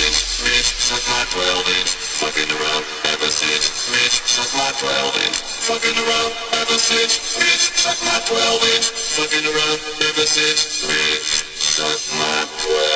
since Mitch sucked my 12 inch, fucking around ever since. Mitch sucked my 12 inch, fucking around ever since. Mitch sucked my 12 inch, fucking around ever since. Mitch sucked my 12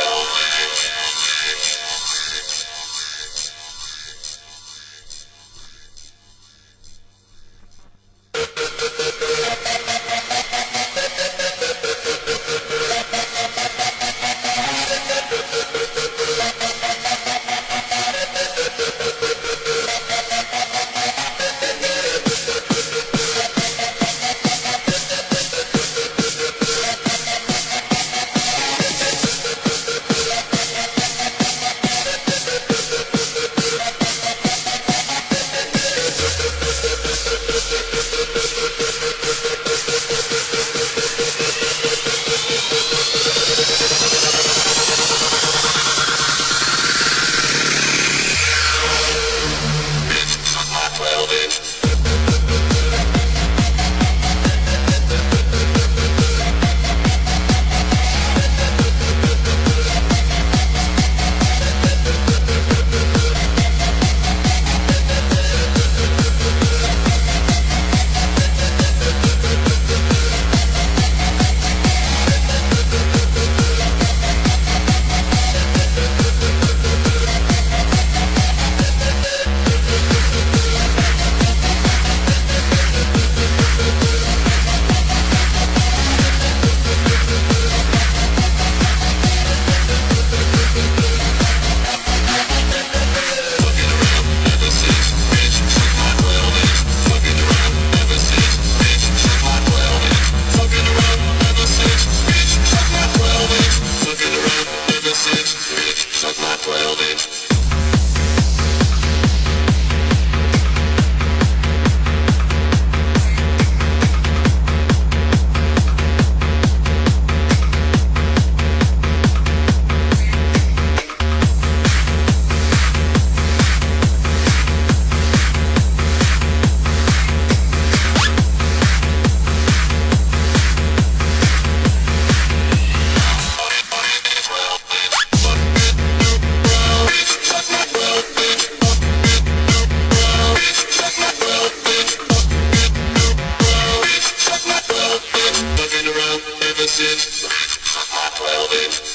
Relevant.